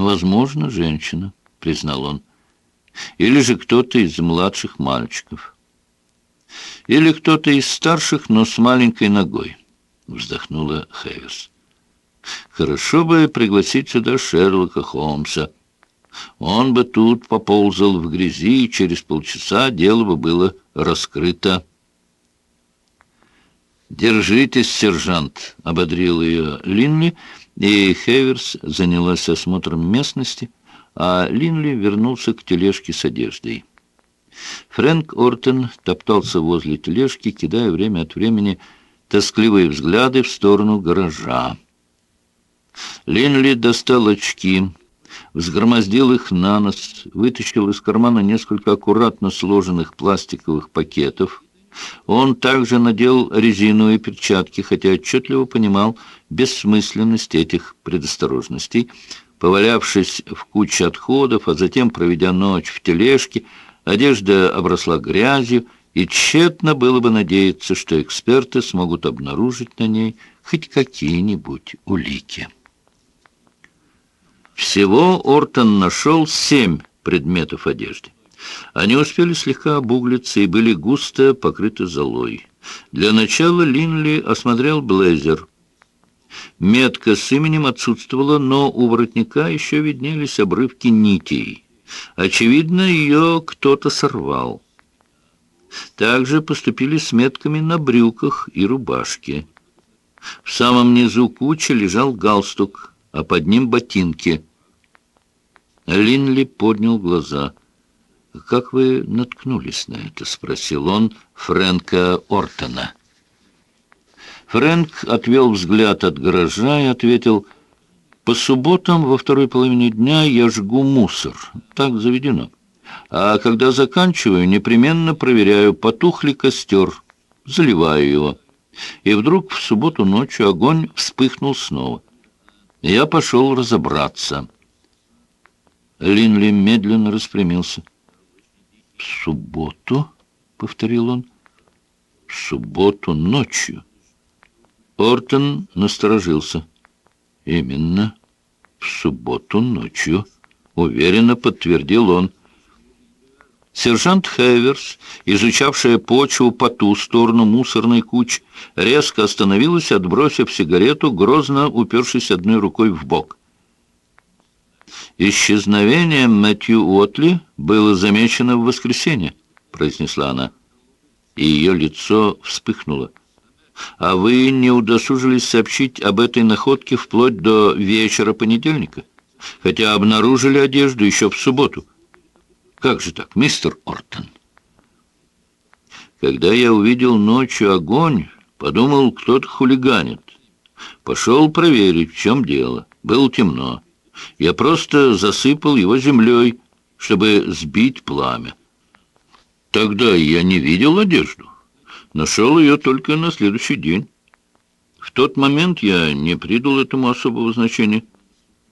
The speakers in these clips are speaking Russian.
«Возможно, женщина», — признал он. «Или же кто-то из младших мальчиков». «Или кто-то из старших, но с маленькой ногой», — вздохнула Хэверс. «Хорошо бы пригласить сюда Шерлока Холмса. Он бы тут поползал в грязи, и через полчаса дело бы было раскрыто». «Держитесь, сержант!» — ободрил ее Линли, и Хеверс занялась осмотром местности, а Линли вернулся к тележке с одеждой. Фрэнк Ортон топтался возле тележки, кидая время от времени тоскливые взгляды в сторону гаража. Линли достал очки, взгромоздил их на нос, вытащил из кармана несколько аккуратно сложенных пластиковых пакетов, он также надел резиновые перчатки, хотя отчетливо понимал бессмысленность этих предосторожностей. Повалявшись в куче отходов, а затем проведя ночь в тележке, одежда обросла грязью, и тщетно было бы надеяться, что эксперты смогут обнаружить на ней хоть какие-нибудь улики. Всего Ортон нашел семь предметов одежды. Они успели слегка обуглиться и были густо покрыты золой. Для начала Линли осмотрел блейзер. Метка с именем отсутствовала, но у воротника еще виднелись обрывки нитей. Очевидно, ее кто-то сорвал. Также поступили с метками на брюках и рубашке. В самом низу кучи лежал галстук, а под ним ботинки. Линли поднял глаза. «Как вы наткнулись на это?» — спросил он Фрэнка Ортона. Фрэнк отвел взгляд от гаража и ответил, «По субботам во второй половине дня я жгу мусор. Так заведено. А когда заканчиваю, непременно проверяю, потух ли костер, заливаю его. И вдруг в субботу ночью огонь вспыхнул снова. Я пошел разобраться». Линли медленно распрямился. «В субботу?» — повторил он. «В субботу ночью». Ортон насторожился. «Именно в субботу ночью», — уверенно подтвердил он. Сержант Хеверс, изучавшая почву по ту сторону мусорной кучи, резко остановилась, отбросив сигарету, грозно упершись одной рукой в бок. «Исчезновение Мэтью Уотли было замечено в воскресенье», — произнесла она. И ее лицо вспыхнуло. «А вы не удосужились сообщить об этой находке вплоть до вечера понедельника, хотя обнаружили одежду еще в субботу. Как же так, мистер Ортон?» Когда я увидел ночью огонь, подумал, кто-то хулиганит. Пошел проверить, в чем дело. Было темно. Я просто засыпал его землей, чтобы сбить пламя. Тогда я не видел одежду. Нашел ее только на следующий день. В тот момент я не придал этому особого значения.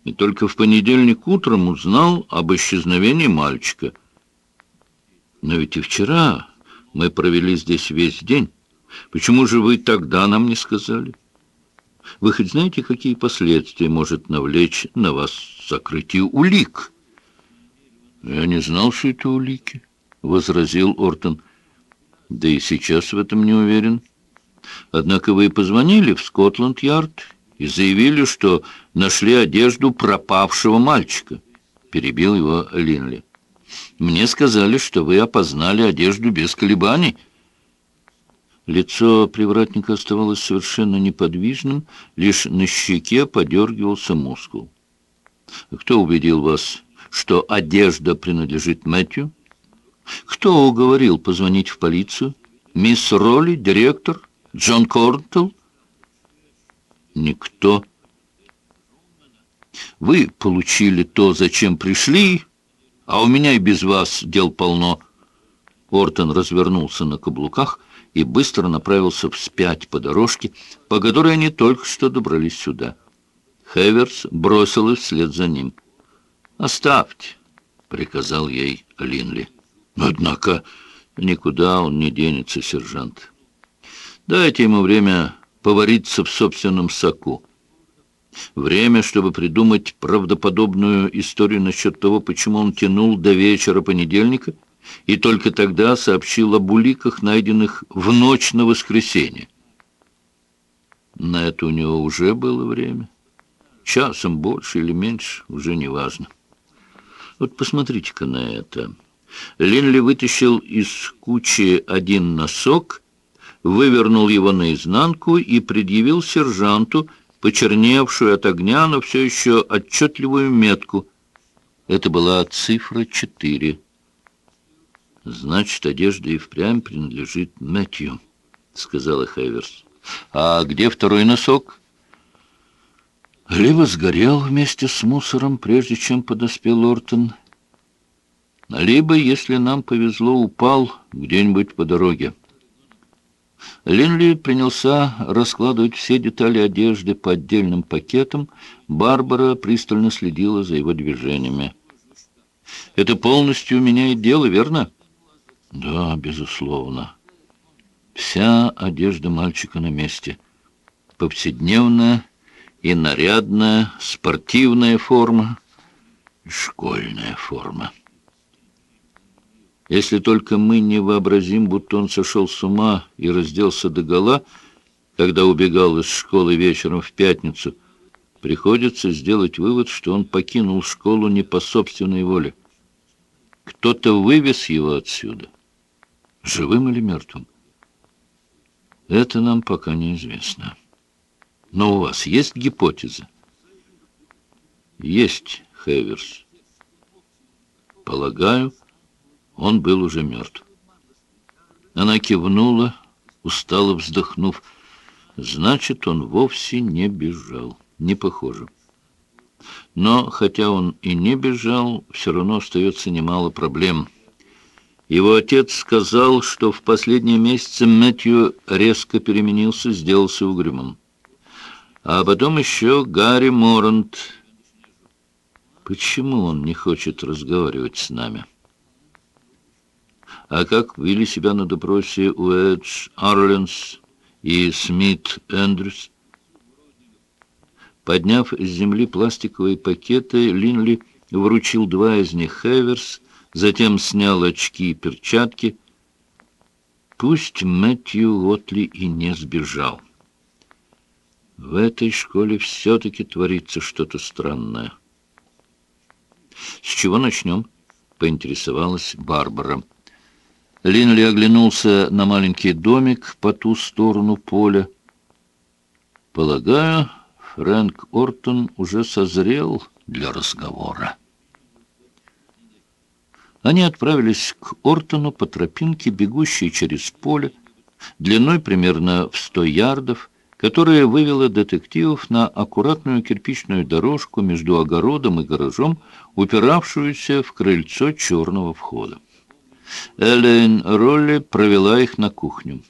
И только в понедельник утром узнал об исчезновении мальчика. Но ведь и вчера мы провели здесь весь день. Почему же вы тогда нам не сказали?» Вы хоть знаете, какие последствия может навлечь на вас закрытие улик? Я не знал, что это улики, — возразил Ортон. Да и сейчас в этом не уверен. Однако вы позвонили в Скотланд-Ярд и заявили, что нашли одежду пропавшего мальчика. Перебил его Линли. Мне сказали, что вы опознали одежду без колебаний. Лицо привратника оставалось совершенно неподвижным, лишь на щеке подергивался мускул. «Кто убедил вас, что одежда принадлежит Мэтью? Кто уговорил позвонить в полицию? Мисс Ролли, директор, Джон Корнтл?» «Никто. Вы получили то, зачем пришли, а у меня и без вас дел полно». Ортон развернулся на каблуках и быстро направился вспять по дорожке, по которой они только что добрались сюда. Хеверс бросилась вслед за ним. «Оставьте», — приказал ей Линли. «Однако никуда он не денется, сержант. Дайте ему время повариться в собственном соку. Время, чтобы придумать правдоподобную историю насчет того, почему он тянул до вечера понедельника, и только тогда сообщил об уликах, найденных в ночь на воскресенье. На это у него уже было время. Часом больше или меньше, уже не важно. Вот посмотрите-ка на это. Линли вытащил из кучи один носок, вывернул его наизнанку и предъявил сержанту, почерневшую от огня, но все еще отчетливую метку. Это была цифра четыре. «Значит, одежда и впрямь принадлежит Мэтью», — сказала Хэверс. «А где второй носок?» Либо сгорел вместе с мусором, прежде чем подоспел Ортон, либо, если нам повезло, упал где-нибудь по дороге. Линли принялся раскладывать все детали одежды по отдельным пакетам. Барбара пристально следила за его движениями. «Это полностью меняет дело, верно?» «Да, безусловно. Вся одежда мальчика на месте. Повседневная и нарядная, спортивная форма, школьная форма». Если только мы не вообразим, будто он сошел с ума и разделся догола, когда убегал из школы вечером в пятницу, приходится сделать вывод, что он покинул школу не по собственной воле. Кто-то вывез его отсюда, живым или мертвым. Это нам пока неизвестно. Но у вас есть гипотеза? Есть, Хеверс. Полагаю, он был уже мертв. Она кивнула, устало вздохнув. Значит, он вовсе не бежал. Не похоже. Но, хотя он и не бежал, все равно остается немало проблем. Его отец сказал, что в последние месяцы Мэтью резко переменился, сделался угрюмым. А потом еще Гарри Морант. Почему он не хочет разговаривать с нами?» А как вели себя на допросе Уэдж Арленс и Смит Эндрюс? Подняв с земли пластиковые пакеты, Линли вручил два из них Хеверс, затем снял очки и перчатки. Пусть Мэтью Уотли и не сбежал. В этой школе все-таки творится что-то странное. «С чего начнем?» — поинтересовалась Барбара. Линли оглянулся на маленький домик по ту сторону поля. Полагаю, Фрэнк Ортон уже созрел для разговора. Они отправились к Ортону по тропинке, бегущей через поле, длиной примерно в сто ярдов, которая вывела детективов на аккуратную кирпичную дорожку между огородом и гаражом, упиравшуюся в крыльцо черного входа. Эллен Ролли провела их на кухню.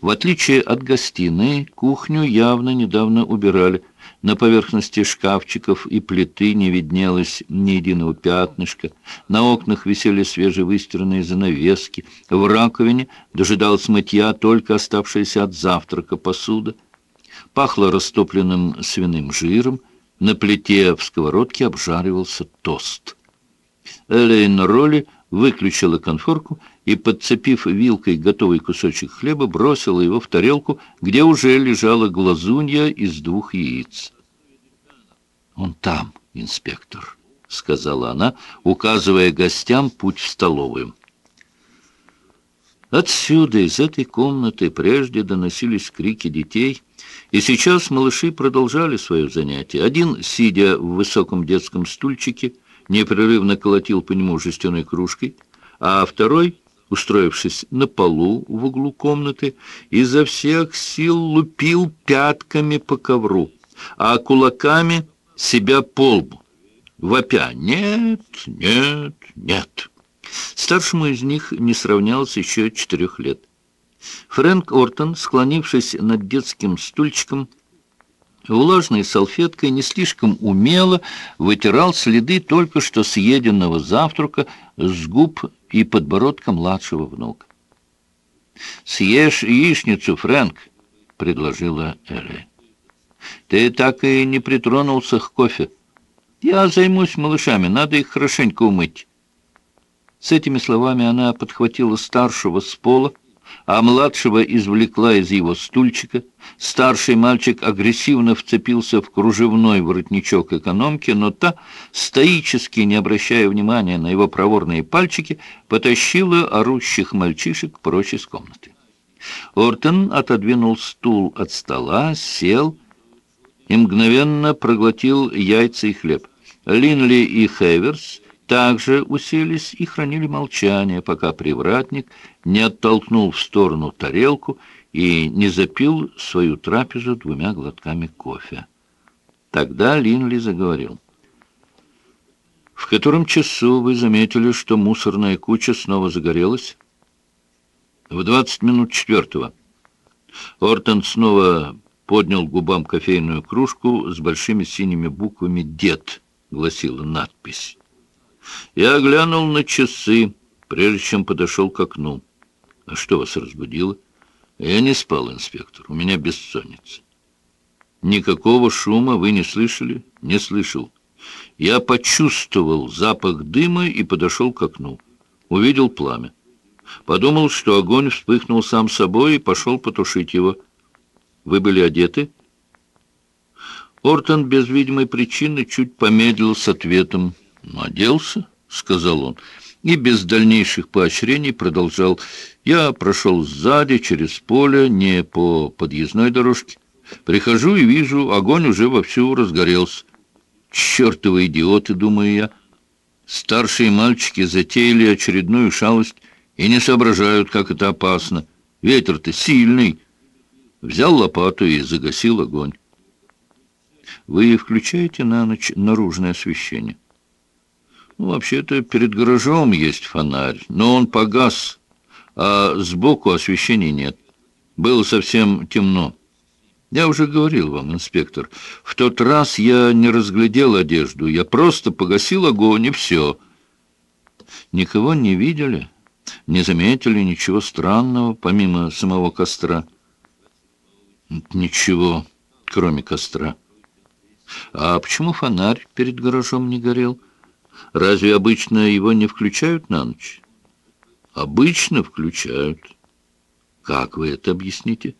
В отличие от гостиной, кухню явно недавно убирали. На поверхности шкафчиков и плиты не виднелось ни единого пятнышка. На окнах висели свежевыстиранные занавески. В раковине дожидалась мытья только оставшаяся от завтрака посуда. Пахло растопленным свиным жиром. На плите в сковородке обжаривался тост. Элейн Ролли выключила конфорку и, подцепив вилкой готовый кусочек хлеба, бросила его в тарелку, где уже лежала глазунья из двух яиц. «Он там, инспектор», — сказала она, указывая гостям путь в столовую. Отсюда, из этой комнаты, прежде доносились крики детей, и сейчас малыши продолжали свое занятие. Один, сидя в высоком детском стульчике, непрерывно колотил по нему жестяной кружкой, а второй, устроившись на полу в углу комнаты, изо всех сил лупил пятками по ковру, а кулаками себя по лбу, вопя «нет, нет, нет». Старшему из них не сравнялось еще четырех лет. Фрэнк Ортон, склонившись над детским стульчиком, влажной салфеткой не слишком умело вытирал следы только что съеденного завтрака с губ и подбородка младшего внука. «Съешь яичницу, Фрэнк», — предложила Элли. Ты так и не притронулся к кофе. Я займусь малышами, надо их хорошенько умыть». С этими словами она подхватила старшего с пола, а младшего извлекла из его стульчика. Старший мальчик агрессивно вцепился в кружевной воротничок экономки, но та, стоически не обращая внимания на его проворные пальчики, потащила орущих мальчишек прочь из комнаты. Ортон отодвинул стул от стола, сел и мгновенно проглотил яйца и хлеб. Линли и Хеверс также уселись и хранили молчание, пока привратник не оттолкнул в сторону тарелку и не запил свою трапезу двумя глотками кофе. Тогда Линли заговорил. «В котором часу вы заметили, что мусорная куча снова загорелась?» «В двадцать минут четвертого». Ортон снова поднял губам кофейную кружку с большими синими буквами «Дед», — гласила надпись. Я глянул на часы, прежде чем подошел к окну. А что вас разбудило? Я не спал, инспектор, у меня бессонница. Никакого шума вы не слышали? Не слышал. Я почувствовал запах дыма и подошел к окну. Увидел пламя. Подумал, что огонь вспыхнул сам собой и пошел потушить его. Вы были одеты? Ортон без видимой причины чуть помедлил с ответом. «Оделся», — сказал он, и без дальнейших поощрений продолжал. «Я прошел сзади, через поле, не по подъездной дорожке. Прихожу и вижу, огонь уже вовсю разгорелся. Чертовы идиоты, думаю я. Старшие мальчики затеяли очередную шалость и не соображают, как это опасно. Ветер-то сильный». Взял лопату и загасил огонь. Вы включаете на ночь наружное освещение? Ну, вообще-то перед гаражом есть фонарь, но он погас, а сбоку освещения нет. Было совсем темно. Я уже говорил вам, инспектор, в тот раз я не разглядел одежду, я просто погасил огонь, и все. Никого не видели, не заметили ничего странного, помимо самого костра. Ничего, кроме костра. А почему фонарь перед гаражом не горел? Разве обычно его не включают на ночь? Обычно включают. Как вы это объясните?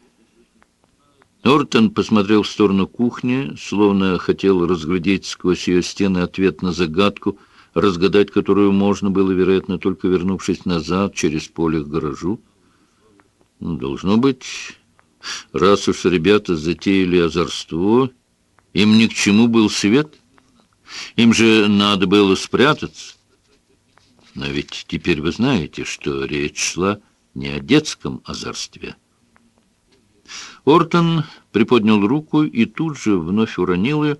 Нортон посмотрел в сторону кухни, словно хотел разглядеть сквозь ее стены ответ на загадку, разгадать которую можно было, вероятно, только вернувшись назад через поле к гаражу. Ну, должно быть, раз уж ребята затеяли озорство, им ни к чему был свет — им же надо было спрятаться. Но ведь теперь вы знаете, что речь шла не о детском озорстве. Ортон приподнял руку и тут же вновь уронил ее.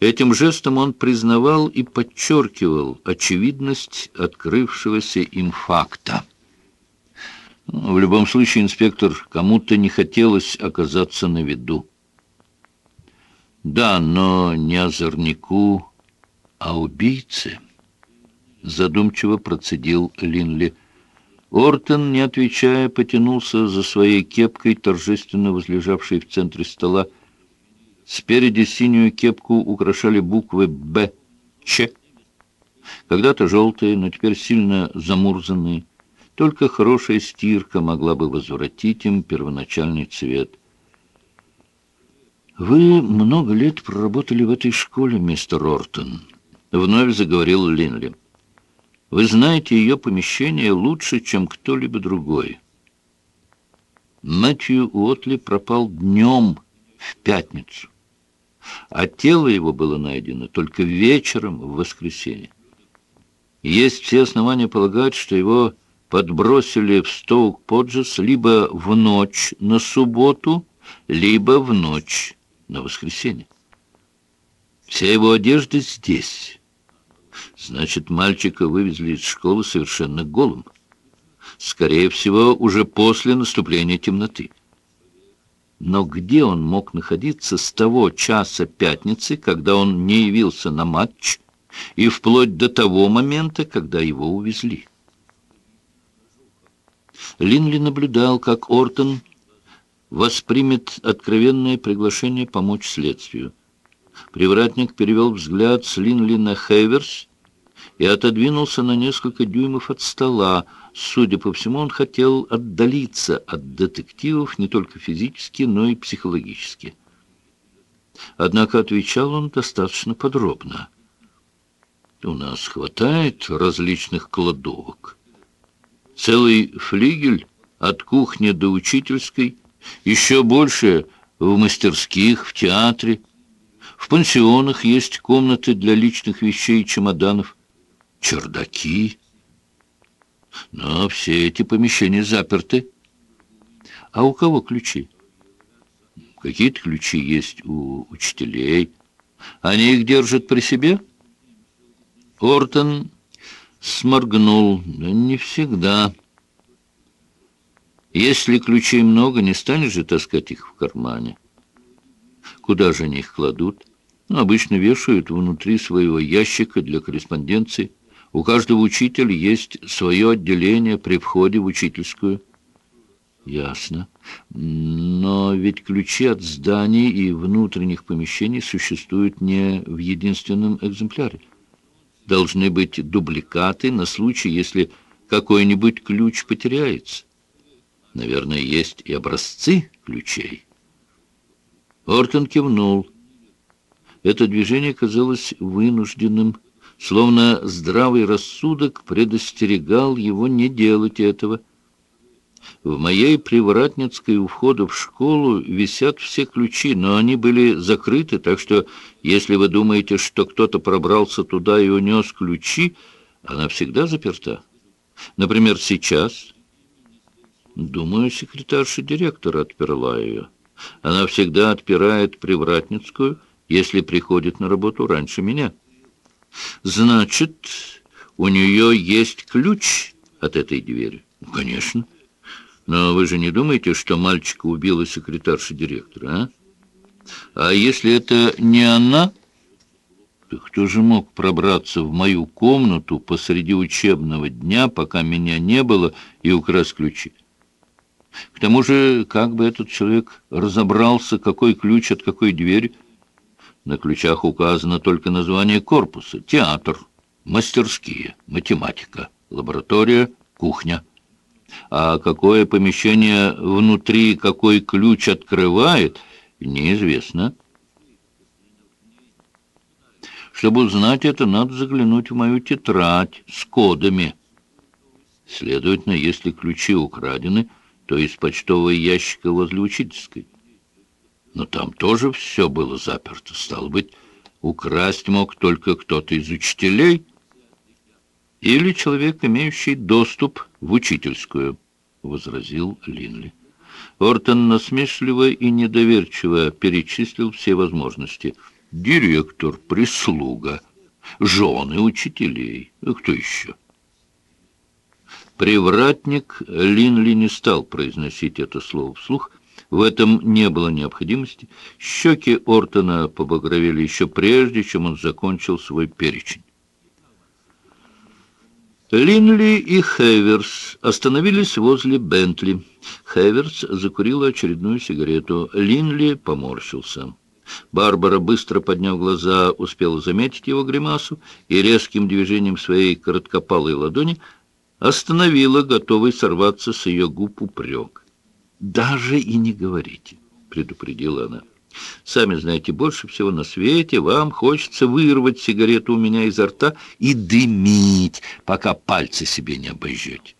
Этим жестом он признавал и подчеркивал очевидность открывшегося им факта. В любом случае, инспектор, кому-то не хотелось оказаться на виду. Да, но не озорнику, а убийцы, задумчиво процедил Линли. Ортон, не отвечая, потянулся за своей кепкой, торжественно возлежавшей в центре стола. Спереди синюю кепку украшали буквы «Б», «Ч». Когда-то желтые, но теперь сильно замурзанные. Только хорошая стирка могла бы возвратить им первоначальный цвет. «Вы много лет проработали в этой школе, мистер Ортон», — вновь заговорил Линли. «Вы знаете ее помещение лучше, чем кто-либо другой». Мэтью Уотли пропал днем в пятницу, а тело его было найдено только вечером в воскресенье. Есть все основания полагать, что его подбросили в Стоук-Поджес либо в ночь на субботу, либо в ночь на воскресенье. Вся его одежда здесь, Значит, мальчика вывезли из школы совершенно голым. Скорее всего, уже после наступления темноты. Но где он мог находиться с того часа пятницы, когда он не явился на матч, и вплоть до того момента, когда его увезли? Линли наблюдал, как Ортон воспримет откровенное приглашение помочь следствию. Привратник перевел взгляд с Линли на Хейверс и отодвинулся на несколько дюймов от стола. Судя по всему, он хотел отдалиться от детективов не только физически, но и психологически. Однако отвечал он достаточно подробно. «У нас хватает различных кладовок. Целый флигель от кухни до учительской, еще больше в мастерских, в театре. В пансионах есть комнаты для личных вещей и чемоданов, чердаки. Но все эти помещения заперты. А у кого ключи? Какие-то ключи есть у учителей. Они их держат при себе? Ортон сморгнул. Не всегда. Если ключей много, не станешь же таскать их в кармане. Куда же они их кладут? Ну, обычно вешают внутри своего ящика для корреспонденции. У каждого учителя есть свое отделение при входе в учительскую. Ясно. Но ведь ключи от зданий и внутренних помещений существуют не в единственном экземпляре. Должны быть дубликаты на случай, если какой-нибудь ключ потеряется. Наверное, есть и образцы ключей. Ортон кивнул. Это движение казалось вынужденным, словно здравый рассудок предостерегал его не делать этого. В моей привратницкой у входа в школу висят все ключи, но они были закрыты, так что, если вы думаете, что кто-то пробрался туда и унес ключи, она всегда заперта. Например, сейчас... Думаю, секретарша директора отперла ее. Она всегда отпирает привратницкую, если приходит на работу раньше меня. Значит, у нее есть ключ от этой двери? Ну, конечно. Но вы же не думаете, что мальчика убила секретарша директора, а? А если это не она, то кто же мог пробраться в мою комнату посреди учебного дня, пока меня не было, и украсть ключи? К тому же, как бы этот человек разобрался, какой ключ от какой двери, на ключах указано только название корпуса. Театр, мастерские, математика, лаборатория, кухня. А какое помещение внутри, какой ключ открывает, неизвестно. Чтобы узнать это, надо заглянуть в мою тетрадь с кодами. Следовательно, если ключи украдены, то из почтового ящика возле учительской. Но там тоже все было заперто. Стало быть, украсть мог только кто-то из учителей или человек, имеющий доступ в учительскую, — возразил Линли. Ортон насмешливо и недоверчиво перечислил все возможности. Директор, прислуга, жены учителей. Кто еще? Привратник Линли не стал произносить это слово вслух, в этом не было необходимости. Щеки Ортона побагровели еще прежде, чем он закончил свой перечень. Линли и Хеверс остановились возле Бентли. Хеверс закурила очередную сигарету. Линли поморщился. Барбара, быстро подняв глаза, успела заметить его гримасу и резким движением своей короткопалой ладони остановила, готовый сорваться с ее губ упрек. «Даже и не говорите», — предупредила она. «Сами знаете, больше всего на свете вам хочется вырвать сигарету у меня изо рта и дымить, пока пальцы себе не обожжете.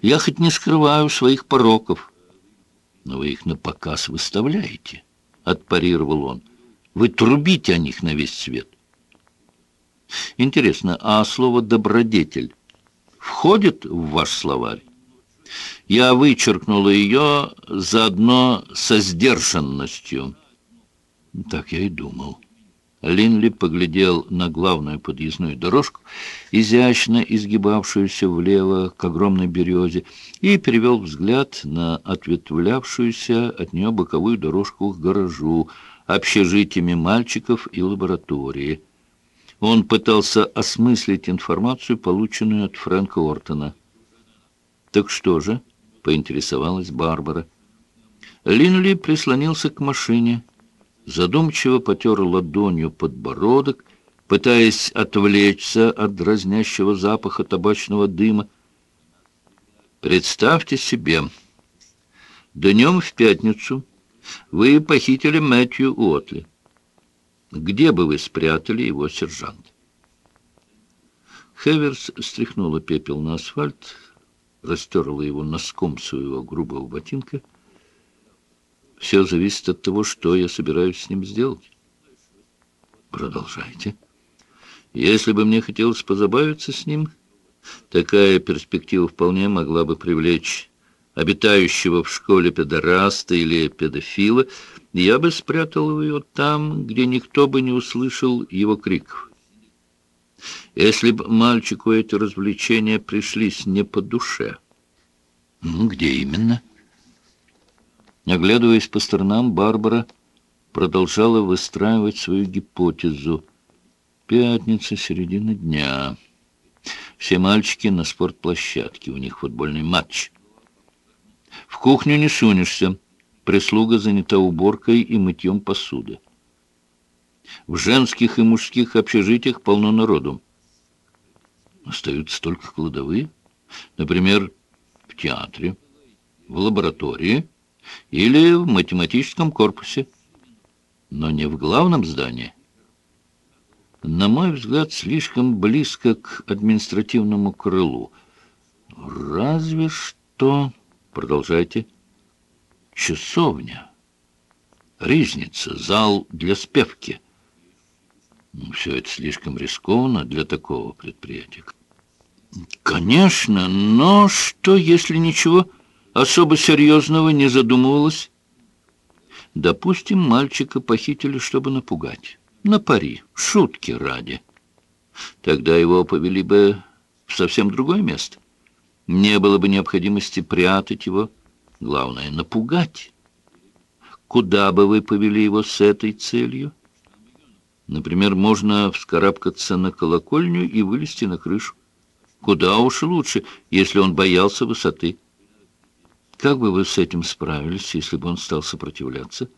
Я хоть не скрываю своих пороков, но вы их на показ выставляете», — отпарировал он. «Вы трубите о них на весь свет». Интересно, а слово «добродетель» входит в ваш словарь? Я вычеркнула ее заодно со сдержанностью. Так я и думал. Линли поглядел на главную подъездную дорожку, изящно изгибавшуюся влево к огромной березе, и перевел взгляд на ответвлявшуюся от нее боковую дорожку к гаражу, общежитиями мальчиков и лаборатории. Он пытался осмыслить информацию, полученную от Фрэнка Ортона. «Так что же?» — поинтересовалась Барбара. Линли прислонился к машине, задумчиво потер ладонью подбородок, пытаясь отвлечься от дразнящего запаха табачного дыма. Представьте себе, днем в пятницу вы похитили Мэтью Уотли. Где бы вы спрятали его, сержант? Хеверс стряхнула пепел на асфальт, растерла его носком своего грубого ботинка. Все зависит от того, что я собираюсь с ним сделать. Продолжайте. Если бы мне хотелось позабавиться с ним, такая перспектива вполне могла бы привлечь обитающего в школе педораста или педофила, я бы спрятал его там, где никто бы не услышал его криков. Если бы мальчику эти развлечения пришлись не по душе. Ну, где именно? Оглядываясь по сторонам, Барбара продолжала выстраивать свою гипотезу. Пятница, середина дня. Все мальчики на спортплощадке, у них футбольный матч. В кухню не сунешься. Прислуга занята уборкой и мытьем посуды. В женских и мужских общежитиях полно народу. Остаются только кладовые. Например, в театре, в лаборатории или в математическом корпусе. Но не в главном здании. На мой взгляд, слишком близко к административному крылу. Разве что... Продолжайте. Часовня. Ризница, зал для спевки. Все это слишком рискованно для такого предприятия. Конечно, но что, если ничего особо серьезного не задумывалось? Допустим, мальчика похитили, чтобы напугать. На пари, шутки ради. Тогда его повели бы в совсем другое место. Не было бы необходимости прятать его. Главное — напугать. Куда бы вы повели его с этой целью? Например, можно вскарабкаться на колокольню и вылезти на крышу. Куда уж лучше, если он боялся высоты. Как бы вы с этим справились, если бы он стал сопротивляться?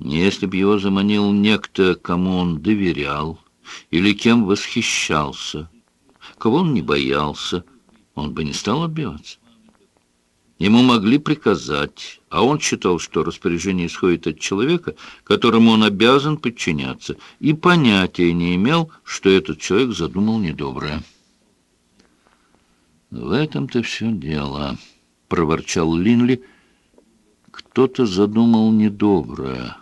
Если бы его заманил некто, кому он доверял, или кем восхищался, кого он не боялся, он бы не стал отбиваться. Ему могли приказать, а он считал, что распоряжение исходит от человека, которому он обязан подчиняться, и понятия не имел, что этот человек задумал недоброе. «В этом-то все дело», — проворчал Линли. «Кто-то задумал недоброе.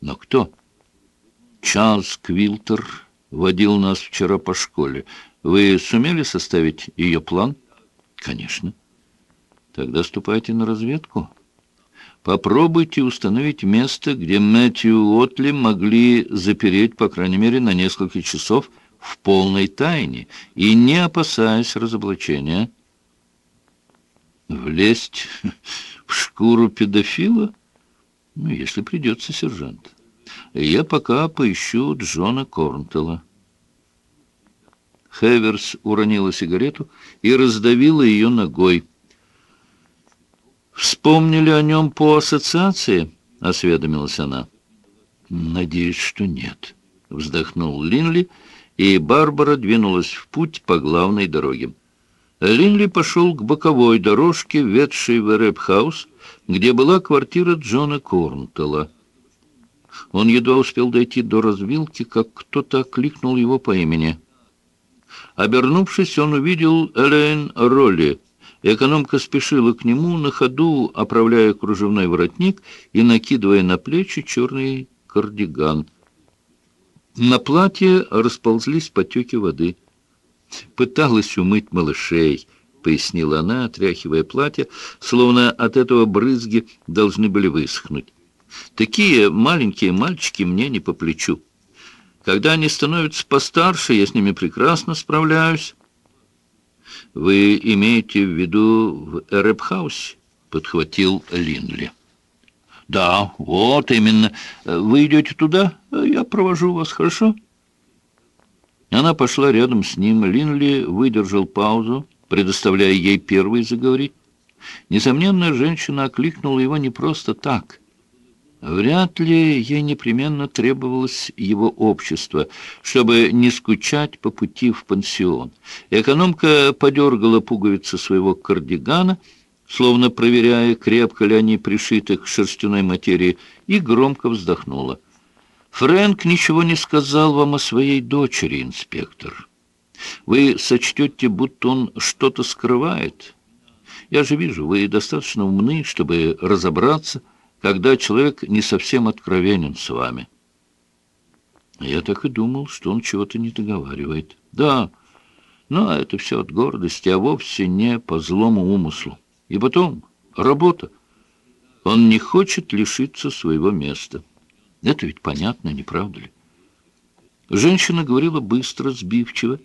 Но кто?» «Чарльз Квилтер водил нас вчера по школе. Вы сумели составить ее план?» «Конечно». «Тогда ступайте на разведку». Попробуйте установить место, где Мэтью Отли могли запереть, по крайней мере, на несколько часов в полной тайне и не опасаясь разоблачения. Влезть в шкуру педофила? Ну, если придется, сержант. Я пока поищу Джона Корнтела. Хеверс уронила сигарету и раздавила ее ногой. «Вспомнили о нем по ассоциации?» — осведомилась она. «Надеюсь, что нет», — вздохнул Линли, — и Барбара двинулась в путь по главной дороге. Линли пошел к боковой дорожке, ведшей в Эрэбхаус, где была квартира Джона Корнтелла. Он едва успел дойти до развилки, как кто-то окликнул его по имени. Обернувшись, он увидел Элейн Ролли. Экономка спешила к нему на ходу, оправляя кружевной воротник и накидывая на плечи черный кардиган — на платье расползлись потеки воды. «Пыталась умыть малышей», — пояснила она, отряхивая платье, словно от этого брызги должны были высохнуть. «Такие маленькие мальчики мне не по плечу. Когда они становятся постарше, я с ними прекрасно справляюсь». «Вы имеете в виду в Эребхаусе?» — подхватил Линли. «Да, вот именно. Вы идете туда? Я провожу вас, хорошо?» Она пошла рядом с ним. Линли выдержал паузу, предоставляя ей первой заговорить. Несомненно, женщина окликнула его не просто так. Вряд ли ей непременно требовалось его общество, чтобы не скучать по пути в пансион. Экономка подергала пуговицы своего кардигана, словно проверяя, крепко ли они пришиты к шерстяной материи, и громко вздохнула. «Фрэнк ничего не сказал вам о своей дочери, инспектор. Вы сочтете, будто он что-то скрывает». Я же вижу, вы достаточно умны, чтобы разобраться, когда человек не совсем откровенен с вами. Я так и думал, что он чего-то не договаривает. Да, но это все от гордости, а вовсе не по злому умыслу. И потом, работа. Он не хочет лишиться своего места. Это ведь понятно, не правда ли? Женщина говорила быстро, сбивчиво.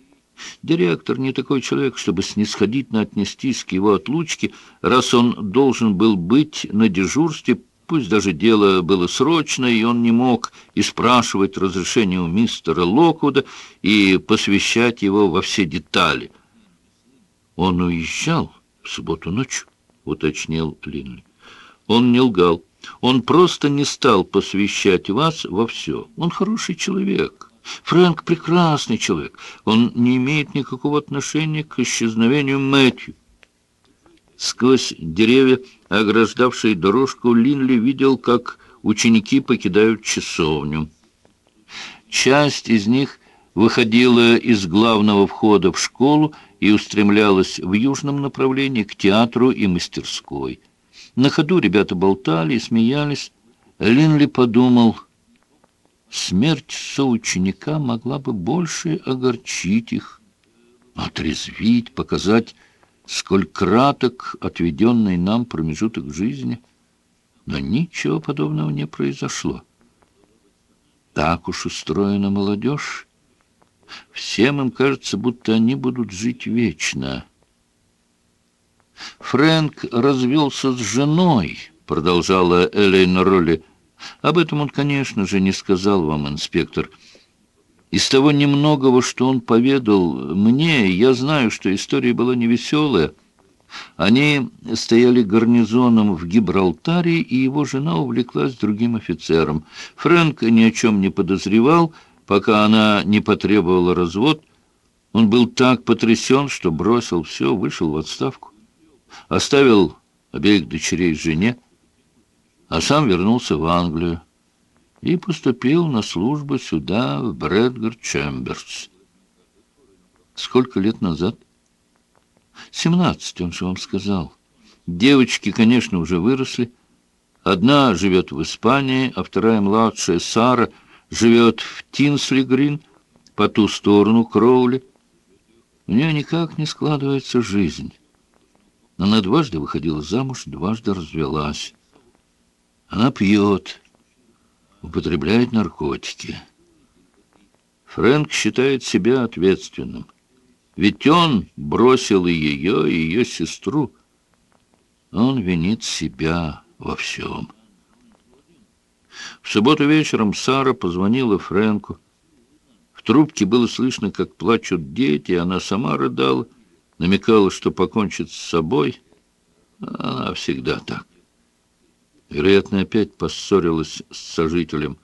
Директор не такой человек, чтобы снисходительно отнестись к его отлучке, раз он должен был быть на дежурстве, пусть даже дело было срочное, и он не мог и спрашивать разрешения у мистера Локвуда и посвящать его во все детали. «Он уезжал в субботу ночью», — уточнил Линли. «Он не лгал. Он просто не стал посвящать вас во все. Он хороший человек». Фрэнк прекрасный человек. Он не имеет никакого отношения к исчезновению Мэтью. Сквозь деревья, ограждавшие дорожку, Линли видел, как ученики покидают часовню. Часть из них выходила из главного входа в школу и устремлялась в южном направлении к театру и мастерской. На ходу ребята болтали и смеялись. Линли подумал... Смерть соученика могла бы больше огорчить их, отрезвить, показать, сколь краток отведенный нам промежуток жизни. Но ничего подобного не произошло. Так уж устроена молодежь. Всем им кажется, будто они будут жить вечно. Фрэнк развелся с женой, продолжала Элейн Ролли, об этом он, конечно же, не сказал вам, инспектор. Из того немногого, что он поведал мне, я знаю, что история была невеселая. Они стояли гарнизоном в Гибралтаре, и его жена увлеклась другим офицером. Фрэнк ни о чем не подозревал, пока она не потребовала развод. Он был так потрясен, что бросил все, вышел в отставку. Оставил обеих дочерей жене, а сам вернулся в Англию и поступил на службу сюда, в Брэдгар Чемберс. Сколько лет назад? Семнадцать, он же вам сказал. Девочки, конечно, уже выросли. Одна живет в Испании, а вторая младшая, Сара, живет в Тинсли-Грин, по ту сторону Кроули. У нее никак не складывается жизнь. Она дважды выходила замуж, дважды развелась. Она пьет, употребляет наркотики. Фрэнк считает себя ответственным. Ведь он бросил и ее, и ее сестру. Он винит себя во всем. В субботу вечером Сара позвонила Фрэнку. В трубке было слышно, как плачут дети, она сама рыдала, намекала, что покончит с собой. Она всегда так. Вероятно, опять поссорилась с сожителем.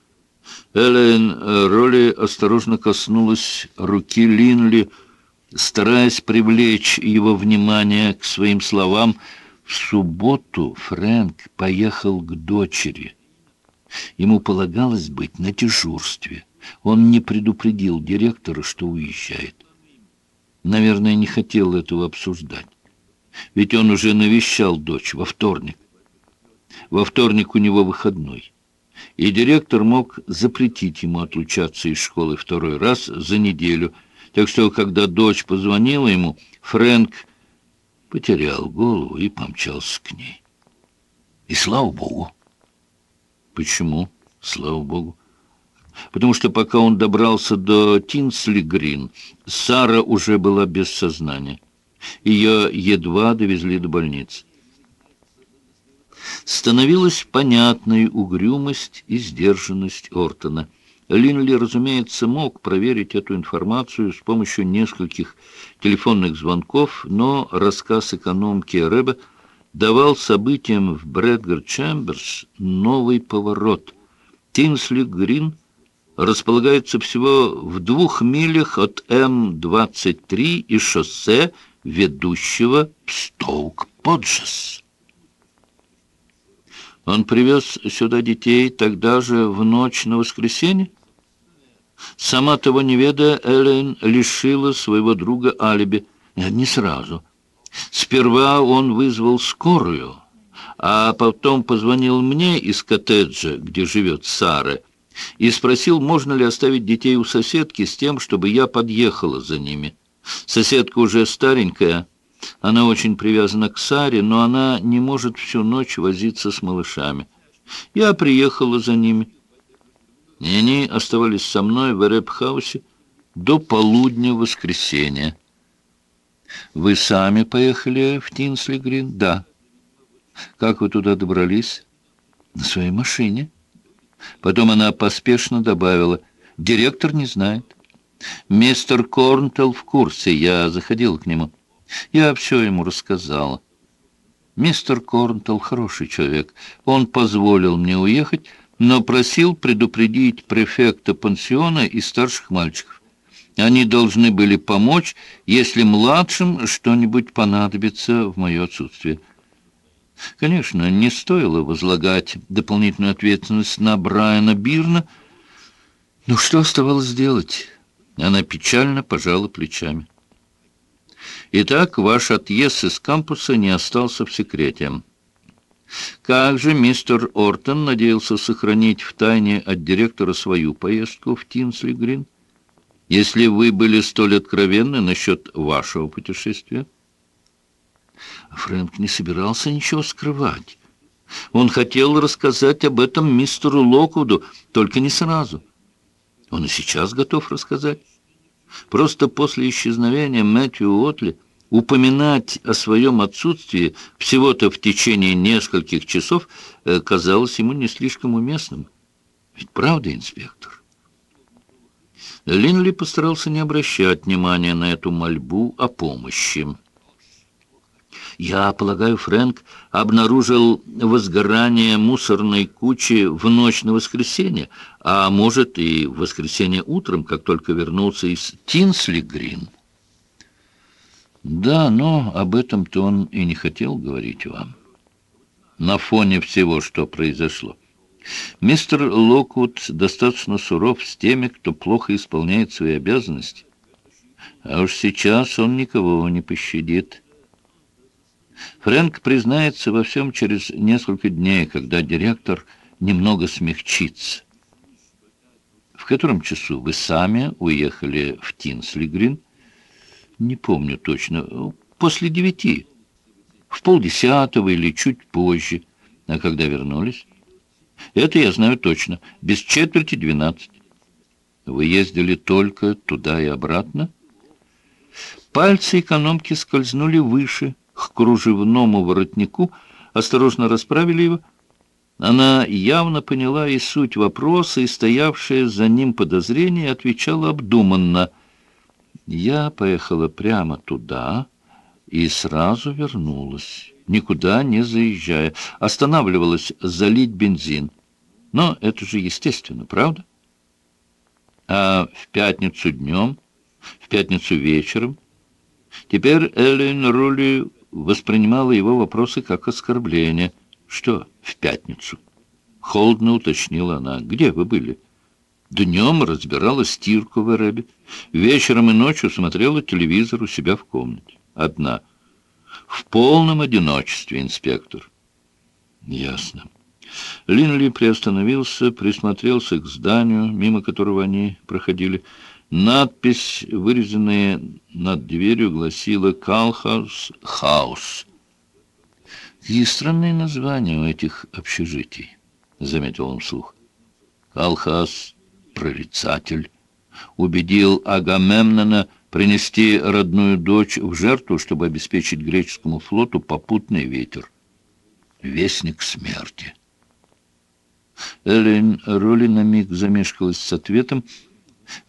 Эллен э, Ролли осторожно коснулась руки Линли, стараясь привлечь его внимание к своим словам. В субботу Фрэнк поехал к дочери. Ему полагалось быть на дежурстве. Он не предупредил директора, что уезжает. Наверное, не хотел этого обсуждать. Ведь он уже навещал дочь во вторник. Во вторник у него выходной. И директор мог запретить ему отлучаться из школы второй раз за неделю. Так что, когда дочь позвонила ему, Фрэнк потерял голову и помчался к ней. И слава богу. Почему? Слава богу. Потому что пока он добрался до Тинсли-Грин, Сара уже была без сознания. Ее едва довезли до больницы становилась понятной угрюмость и сдержанность Ортона. Линли, разумеется, мог проверить эту информацию с помощью нескольких телефонных звонков, но рассказ экономки Рэба давал событиям в Брэдгар Чемберс новый поворот. Тинсли Грин располагается всего в двух милях от М-23 и шоссе, ведущего в Стоук-Поджес. Он привез сюда детей тогда же в ночь на воскресенье? Сама того не ведая, Эллен лишила своего друга алиби. Не сразу. Сперва он вызвал скорую, а потом позвонил мне из коттеджа, где живет Сара, и спросил, можно ли оставить детей у соседки с тем, чтобы я подъехала за ними. Соседка уже старенькая, она очень привязана к Саре, но она не может всю ночь возиться с малышами. Я приехала за ними. И они оставались со мной в Эрэбхаусе до полудня воскресенья. Вы сами поехали в Тинсли-Грин? Да. Как вы туда добрались? На своей машине. Потом она поспешно добавила, директор не знает. Мистер Корнтелл в курсе, я заходил к нему. Я все ему рассказала. Мистер Корнтелл хороший человек. Он позволил мне уехать, но просил предупредить префекта пансиона и старших мальчиков. Они должны были помочь, если младшим что-нибудь понадобится в мое отсутствие. Конечно, не стоило возлагать дополнительную ответственность на Брайана Бирна, но что оставалось делать? Она печально пожала плечами. Итак, ваш отъезд из кампуса не остался в секрете. Как же мистер Ортон надеялся сохранить в тайне от директора свою поездку в Тинсли-Грин, если вы были столь откровенны насчет вашего путешествия? Фрэнк не собирался ничего скрывать. Он хотел рассказать об этом мистеру Локвуду, только не сразу. Он и сейчас готов рассказать. Просто после исчезновения Мэтью Уотли упоминать о своем отсутствии всего-то в течение нескольких часов э, казалось ему не слишком уместным. Ведь правда, инспектор? Линли постарался не обращать внимания на эту мольбу о помощи. Я полагаю, Фрэнк обнаружил возгорание мусорной кучи в ночь на воскресенье, а может и в воскресенье утром, как только вернулся из Тинсли-Грин. Да, но об этом-то он и не хотел говорить вам. На фоне всего, что произошло. Мистер Локвуд достаточно суров с теми, кто плохо исполняет свои обязанности. А уж сейчас он никого не пощадит. Фрэнк признается во всем через несколько дней, когда директор немного смягчится. В котором часу вы сами уехали в Тинсли-Грин? Не помню точно. После девяти. В полдесятого или чуть позже. А когда вернулись? Это я знаю точно. Без четверти двенадцать. Вы ездили только туда и обратно? Пальцы экономки скользнули выше, к кружевному воротнику, осторожно расправили его. Она явно поняла и суть вопроса, и стоявшее за ним подозрение отвечала обдуманно. Я поехала прямо туда и сразу вернулась, никуда не заезжая. Останавливалась залить бензин. Но это же естественно, правда? А в пятницу днем, в пятницу вечером... Теперь Эллен Рули воспринимала его вопросы как оскорбление. «Что в пятницу?» Холодно уточнила она. «Где вы были?» Днем разбирала стирку в Эребе. Вечером и ночью смотрела телевизор у себя в комнате. Одна. В полном одиночестве, инспектор. Ясно. Линли приостановился, присмотрелся к зданию, мимо которого они проходили. Надпись, вырезанная над дверью, гласила «Калхаус Хаус». «Какие странные названия у этих общежитий», — заметил он вслух. «Калхас — прорицатель, убедил Агамемнона принести родную дочь в жертву, чтобы обеспечить греческому флоту попутный ветер. Вестник смерти». Эллен Роли на миг замешкалась с ответом, —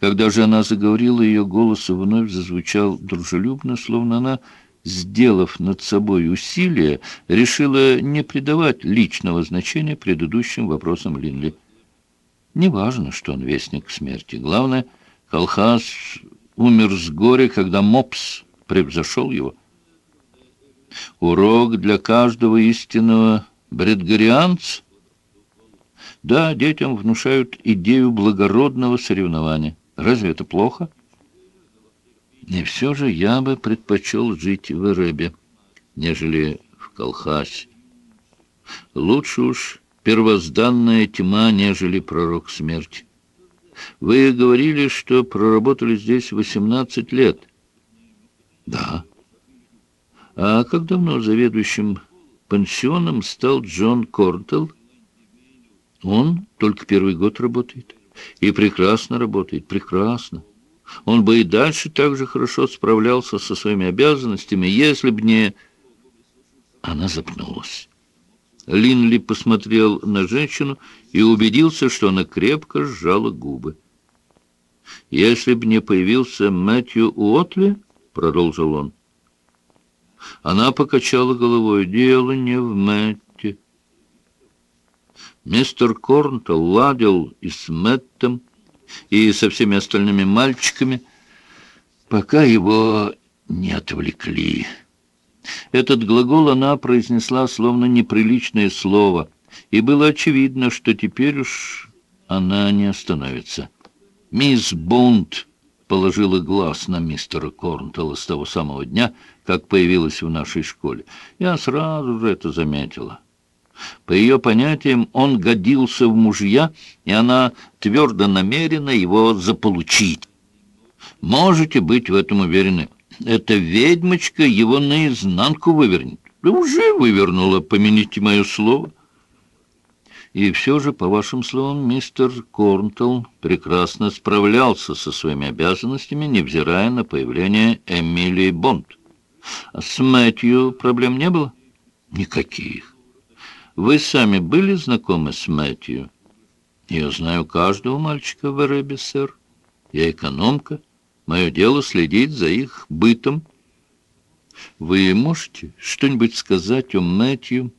когда же она заговорила, ее голос вновь зазвучал дружелюбно, словно она сделав над собой усилие, решила не придавать личного значения предыдущим вопросам Линли. Неважно, что он вестник смерти. Главное, Колхаз умер с горя, когда Мопс превзошел его. Урок для каждого истинного бредгарианца. Да, детям внушают идею благородного соревнования. Разве это плохо? И все же я бы предпочел жить в Эребе, нежели в Колхасе. Лучше уж первозданная тьма, нежели пророк смерти. Вы говорили, что проработали здесь 18 лет. Да. А как давно заведующим пансионом стал Джон Корнтелл? Он только первый год работает. И прекрасно работает, прекрасно. Он бы и дальше так же хорошо справлялся со своими обязанностями, если б не... Она запнулась. Линли посмотрел на женщину и убедился, что она крепко сжала губы. «Если б не появился Мэтью Уотли, — продолжил он, — она покачала головой. Дело не в Мэтте. Мистер Корнтл ладил и с Мэттом, и со всеми остальными мальчиками, пока его не отвлекли». Этот глагол она произнесла словно неприличное слово, и было очевидно, что теперь уж она не остановится. Мисс Бонд положила глаз на мистера Корнтелла с того самого дня, как появилась в нашей школе. Я сразу же это заметила. По ее понятиям, он годился в мужья, и она твердо намерена его заполучить. Можете быть в этом уверены эта ведьмочка его наизнанку вывернет. Да уже вывернула, помяните мое слово. И все же, по вашим словам, мистер Корнтелл прекрасно справлялся со своими обязанностями, невзирая на появление Эмилии Бонд. А с Мэтью проблем не было? Никаких. Вы сами были знакомы с Мэтью? Я знаю каждого мальчика в Эребе, сэр. Я экономка. Мое дело следить за их бытом. Вы можете что-нибудь сказать о Мэтью,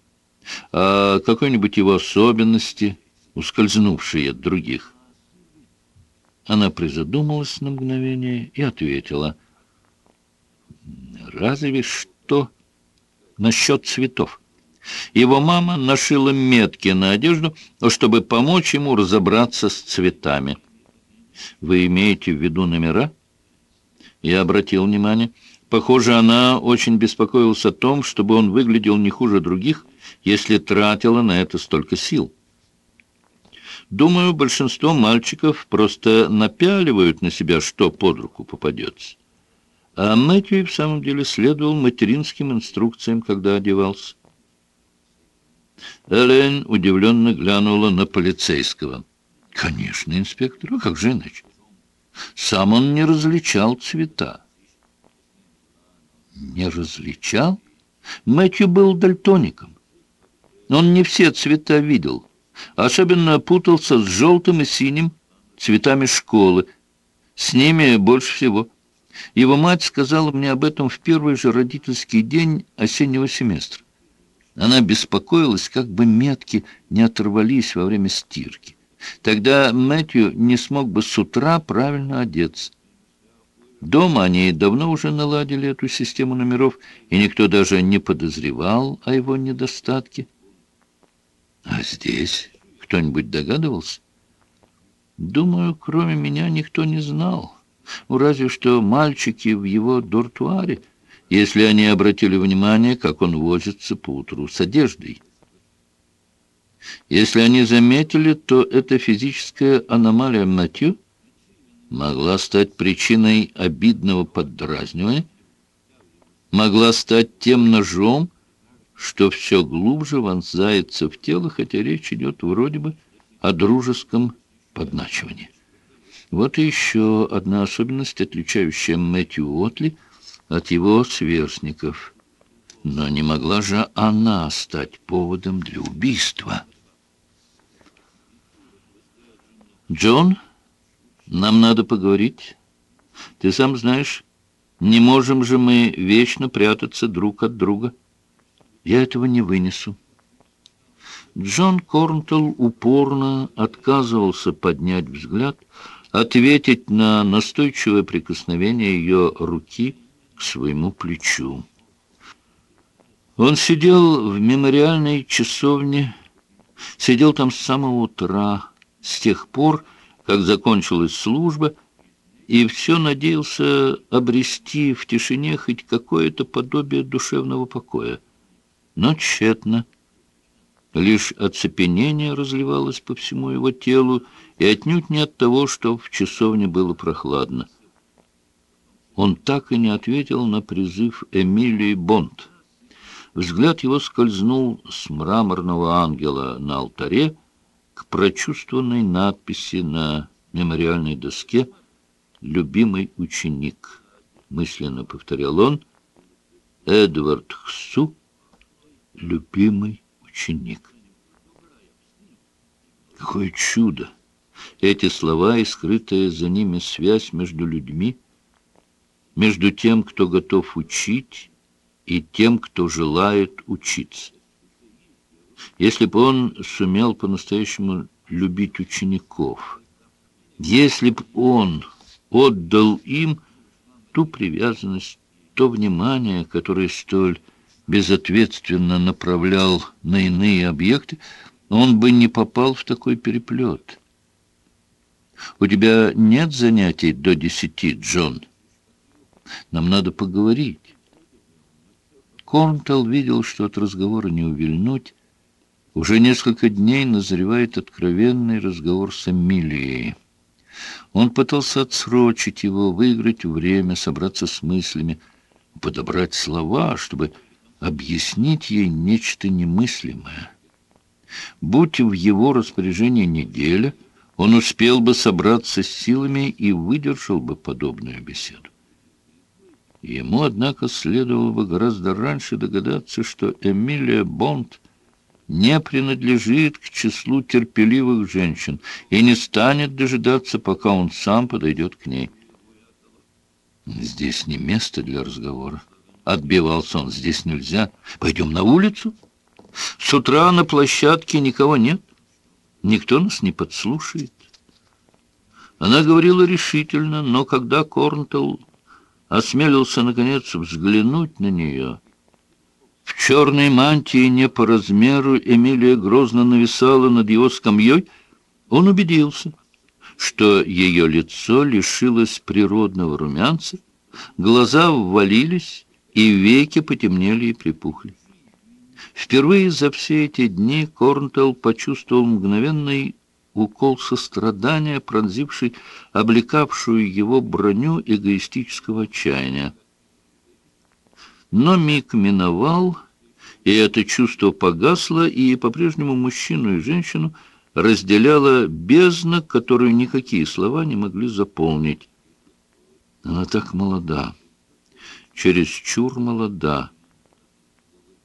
о какой-нибудь его особенности, ускользнувшей от других? Она призадумалась на мгновение и ответила. Разве что насчет цветов. Его мама нашила метки на одежду, чтобы помочь ему разобраться с цветами. Вы имеете в виду номера? Я обратил внимание. Похоже, она очень беспокоилась о том, чтобы он выглядел не хуже других, если тратила на это столько сил. Думаю, большинство мальчиков просто напяливают на себя, что под руку попадется. А Мэтью в самом деле следовал материнским инструкциям, когда одевался. Эллен удивленно глянула на полицейского. «Конечно, инспектор, а как же иначе?» Сам он не различал цвета. Не различал? Мэтью был дальтоником. Он не все цвета видел. Особенно путался с желтым и синим цветами школы. С ними больше всего. Его мать сказала мне об этом в первый же родительский день осеннего семестра. Она беспокоилась, как бы метки не оторвались во время стирки. Тогда Мэтью не смог бы с утра правильно одеться. Дома они давно уже наладили эту систему номеров, и никто даже не подозревал о его недостатке. А здесь кто-нибудь догадывался? Думаю, кроме меня никто не знал. Ну, разве что мальчики в его дортуаре, если они обратили внимание, как он возится поутру с одеждой. Если они заметили, то эта физическая аномалия Матью могла стать причиной обидного поддразнивания, могла стать тем ножом, что все глубже вонзается в тело, хотя речь идет вроде бы о дружеском подначивании. Вот и еще одна особенность, отличающая Мэтью Уотли от его сверстников. Но не могла же она стать поводом для убийства. «Джон, нам надо поговорить. Ты сам знаешь, Не можем же мы вечно прятаться друг от друга. Я этого не вынесу. Джон Корнтелл упорно отказывался поднять взгляд, ответить на настойчивое прикосновение ее руки к своему плечу. Он сидел в мемориальной часовне, сидел там с самого утра, с тех пор, как закончилась служба, и все надеялся обрести в тишине хоть какое-то подобие душевного покоя. Но тщетно. Лишь оцепенение разливалось по всему его телу, и отнюдь не от того, что в часовне было прохладно. Он так и не ответил на призыв Эмилии Бонд. Взгляд его скользнул с мраморного ангела на алтаре прочувствованной надписи на мемориальной доске «Любимый ученик», мысленно повторял он, Эдвард Хсу, любимый ученик. Какое чудо! Эти слова и скрытая за ними связь между людьми, между тем, кто готов учить, и тем, кто желает учиться. Если бы он сумел по-настоящему любить учеников, если бы он отдал им ту привязанность, то внимание, которое столь безответственно направлял на иные объекты, он бы не попал в такой переплет. «У тебя нет занятий до десяти, Джон? Нам надо поговорить». Корнтелл видел, что от разговора не увильнуть. Уже несколько дней назревает откровенный разговор с Эмилией. Он пытался отсрочить его, выиграть время, собраться с мыслями, подобрать слова, чтобы объяснить ей нечто немыслимое. Будь в его распоряжении неделя, он успел бы собраться с силами и выдержал бы подобную беседу. Ему, однако, следовало бы гораздо раньше догадаться, что Эмилия Бонд не принадлежит к числу терпеливых женщин и не станет дожидаться, пока он сам подойдет к ней. «Здесь не место для разговора», — отбивался он, — «здесь нельзя. Пойдем на улицу. С утра на площадке никого нет, никто нас не подслушает». Она говорила решительно, но когда Корнтелл осмелился, наконец, взглянуть на нее. В черной мантии не по размеру Эмилия грозно нависала над его скамьей. Он убедился, что ее лицо лишилось природного румянца, глаза ввалились, и веки потемнели и припухли. Впервые за все эти дни Корнтелл почувствовал мгновенный укол сострадания, пронзивший облекавшую его броню эгоистического отчаяния. Но миг миновал, и это чувство погасло, и по-прежнему мужчину и женщину разделяла бездна, которую никакие слова не могли заполнить. Она так молода, чересчур молода.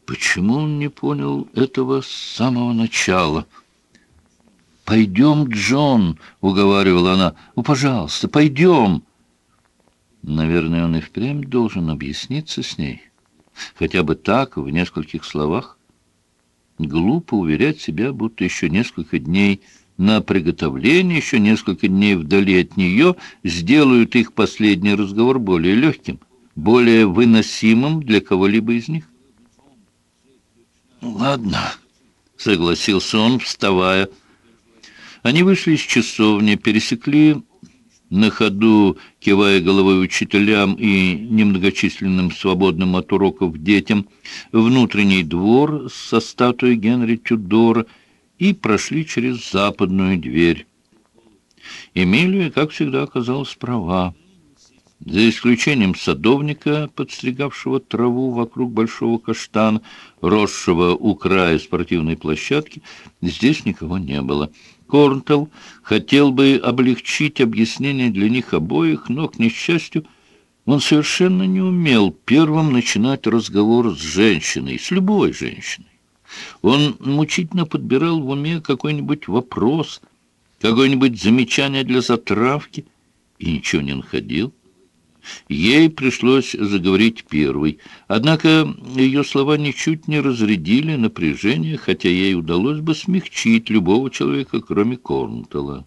Почему он не понял этого с самого начала — «Пойдем, Джон», — уговаривала она, — «ну, пожалуйста, пойдем». Наверное, он и впрямь должен объясниться с ней. Хотя бы так, в нескольких словах. Глупо уверять себя, будто еще несколько дней на приготовление, еще несколько дней вдали от нее сделают их последний разговор более легким, более выносимым для кого-либо из них. «Ладно», — согласился он, вставая, — они вышли из часовни, пересекли на ходу, кивая головой учителям и немногочисленным свободным от уроков детям, внутренний двор со статуей Генри Тюдора и прошли через западную дверь. Эмилия, как всегда, оказалась права. За исключением садовника, подстригавшего траву вокруг большого каштана, росшего у края спортивной площадки, здесь никого не было. Корнтелл хотел бы облегчить объяснение для них обоих, но, к несчастью, он совершенно не умел первым начинать разговор с женщиной, с любой женщиной. Он мучительно подбирал в уме какой-нибудь вопрос, какое-нибудь замечание для затравки, и ничего не находил. Ей пришлось заговорить первой, однако ее слова ничуть не разрядили напряжение, хотя ей удалось бы смягчить любого человека, кроме Корнтела.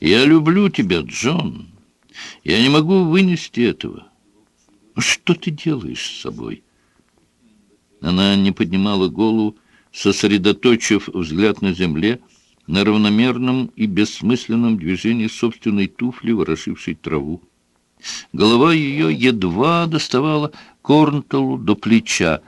«Я люблю тебя, Джон. Я не могу вынести этого. Что ты делаешь с собой?» Она не поднимала голову, сосредоточив взгляд на земле, на равномерном и бессмысленном движении собственной туфли, ворошившей траву. Голова ее едва доставала Корнтелу до плеча.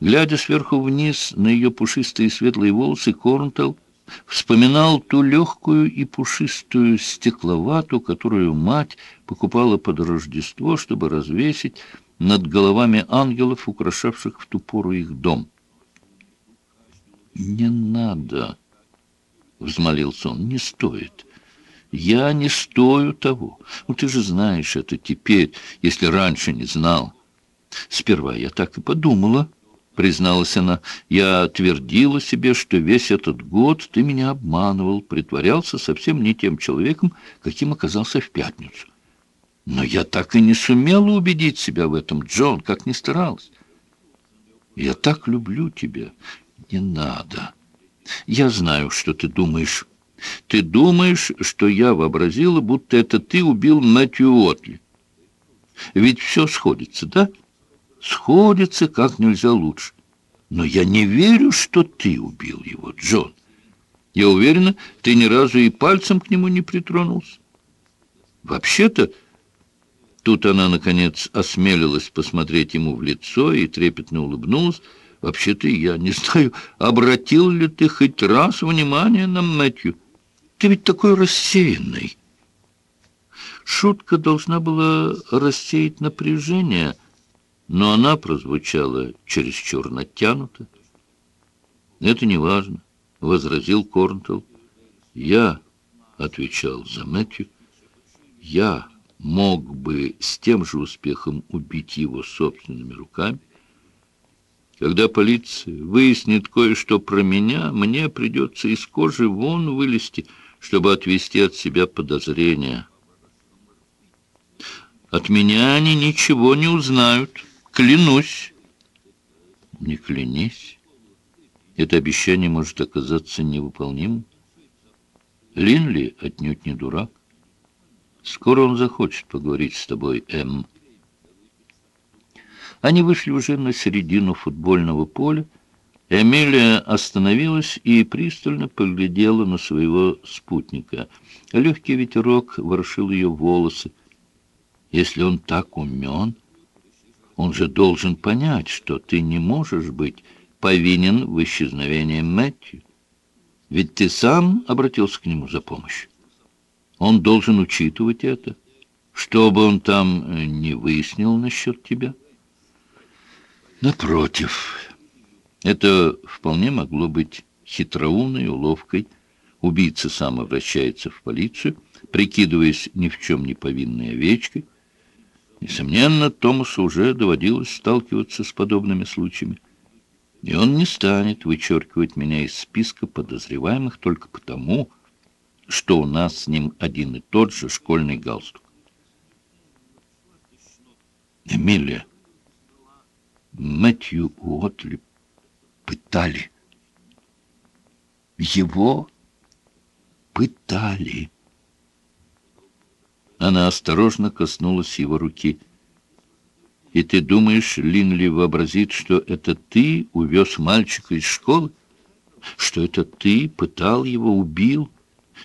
Глядя сверху вниз на ее пушистые светлые волосы, Корнтел вспоминал ту легкую и пушистую стекловату, которую мать покупала под Рождество, чтобы развесить над головами ангелов, украшавших в ту пору их дом. «Не надо!» — взмолился он. «Не стоит!» Я не стою того. Ну, ты же знаешь это теперь, если раньше не знал. Сперва я так и подумала, призналась она. Я твердила себе, что весь этот год ты меня обманывал, притворялся совсем не тем человеком, каким оказался в пятницу. Но я так и не сумела убедить себя в этом, Джон, как ни старалась. Я так люблю тебя. Не надо. Я знаю, что ты думаешь. Ты думаешь, что я вообразила, будто это ты убил Мэтью Отли? Ведь все сходится, да? Сходится как нельзя лучше. Но я не верю, что ты убил его, Джон. Я уверена, ты ни разу и пальцем к нему не притронулся. Вообще-то, тут она, наконец, осмелилась посмотреть ему в лицо и трепетно улыбнулась. Вообще-то я не знаю, обратил ли ты хоть раз внимание на Мэтью. Ты ведь такой рассеянный. Шутка должна была рассеять напряжение, но она прозвучала чересчур натянуто. «Это не важно», — возразил Корнтелл. «Я», — отвечал за Мэтью, — «я мог бы с тем же успехом убить его собственными руками. Когда полиция выяснит кое-что про меня, мне придется из кожи вон вылезти» чтобы отвести от себя подозрения. От меня они ничего не узнают, клянусь. Не клянись. Это обещание может оказаться невыполнимым. Линли отнюдь не дурак. Скоро он захочет поговорить с тобой, М. Они вышли уже на середину футбольного поля, Эмилия остановилась и пристально поглядела на своего спутника. Легкий ветерок ворошил ее волосы. Если он так умен, он же должен понять, что ты не можешь быть повинен в исчезновении Мэтью. Ведь ты сам обратился к нему за помощью. Он должен учитывать это, что бы он там э, не выяснил насчет тебя. Напротив... Это вполне могло быть хитроумной уловкой. Убийца сам обращается в полицию, прикидываясь ни в чем не повинной овечкой. Несомненно, Томасу уже доводилось сталкиваться с подобными случаями. И он не станет вычеркивать меня из списка подозреваемых только потому, что у нас с ним один и тот же школьный галстук. Эмилия, Мэтью Уотлип пытали. Его пытали. Она осторожно коснулась его руки. «И ты думаешь, Линли вообразит, что это ты увез мальчика из школы? Что это ты пытал его, убил?»